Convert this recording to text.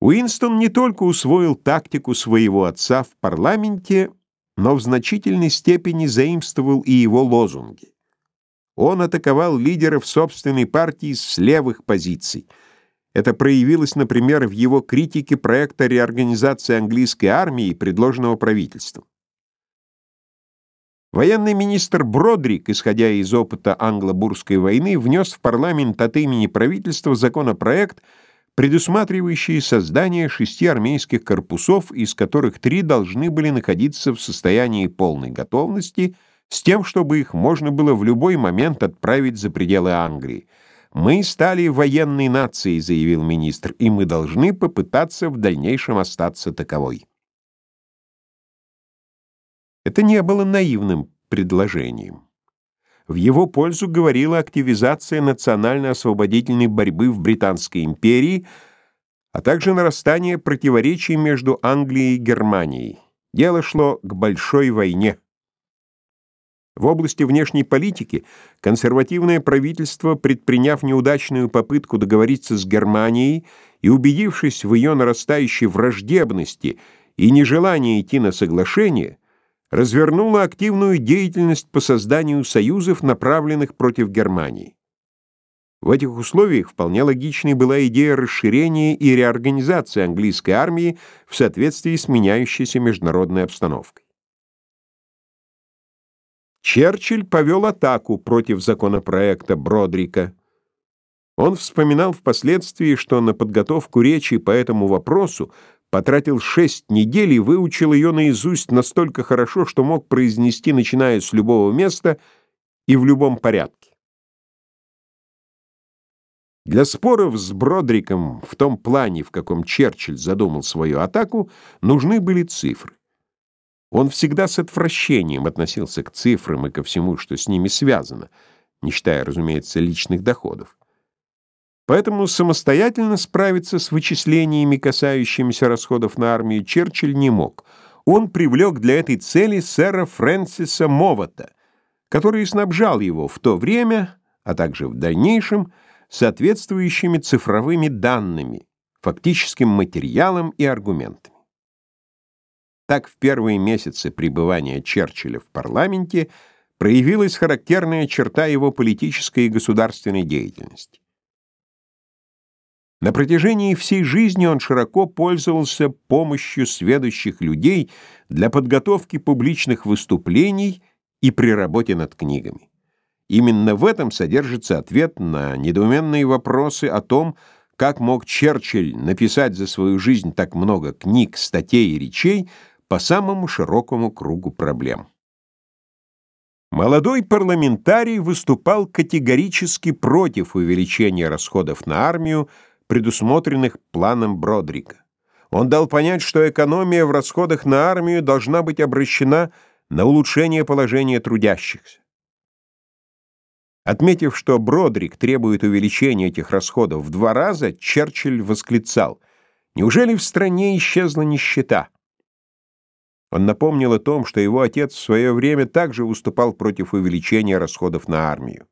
Уинстон не только усвоил тактику своего отца в парламенте, но в значительной степени заимствовал и его лозунги. Он атаковал лидеров собственной партии с левых позиций. Это проявилось, например, в его критике проекта реорганизации английской армии, предложенного правительством. Военный министр Бродрик, исходя из опыта англо-бурской войны, внес в парламент от имени правительства законопроект, предусматривающий создание шести армейских корпусов, из которых три должны были находиться в состоянии полной готовности, с тем, чтобы их можно было в любой момент отправить за пределы Англии. «Мы стали военной нацией», — заявил министр, «и мы должны попытаться в дальнейшем остаться таковой». Это не было наивным предложением. В его пользу говорила активизация национально-освободительной борьбы в Британской империи, а также нарастание противоречий между Англией и Германией. Дело шло к большой войне. В области внешней политики консервативное правительство, предприняв неудачную попытку договориться с Германией и убедившись в ее нарастающей враждебности и нежелании идти на соглашение, развернула активную деятельность по созданию союзов, направленных против Германии. В этих условиях вполне логичной была идея расширения и реорганизации английской армии в соответствии с меняющейся международной обстановкой. Черчилль повел атаку против законопроекта Бродрика. Он вспоминал впоследствии, что на подготовку речи по этому вопросу потратил шесть недель и выучил ее наизусть настолько хорошо, что мог произнести, начиная с любого места и в любом порядке. Для споров с Бродриком в том плане, в каком Черчилль задумал свою атаку, нужны были цифры. Он всегда с отвращением относился к цифрам и ко всему, что с ними связано, не считая, разумеется, личных доходов. Поэтому самостоятельно справиться с вычислениями, касающимися расходов на армию, Черчилль не мог. Он привлек для этой цели сэра Фрэнсиса Мовата, который снабжал его в то время, а также в дальнейшем, соответствующими цифровыми данными, фактическим материалом и аргументами. Так в первые месяцы пребывания Черчилля в парламенте проявилась характерная черта его политической и государственной деятельности. На протяжении всей жизни он широко пользовался помощью сведущих людей для подготовки публичных выступлений и при работе над книгами. Именно в этом содержится ответ на недоуменные вопросы о том, как мог Черчилль написать за свою жизнь так много книг, статей и речей по самому широкому кругу проблем. Молодой парламентарий выступал категорически против увеличения расходов на армию, предусмотренных планом Бродрика. Он дал понять, что экономия в расходах на армию должна быть обращена на улучшение положения трудящихся. Отметив, что Бродрик требует увеличения этих расходов в два раза, Черчилль восклицал, «Неужели в стране исчезла нищета?» Он напомнил о том, что его отец в свое время также выступал против увеличения расходов на армию.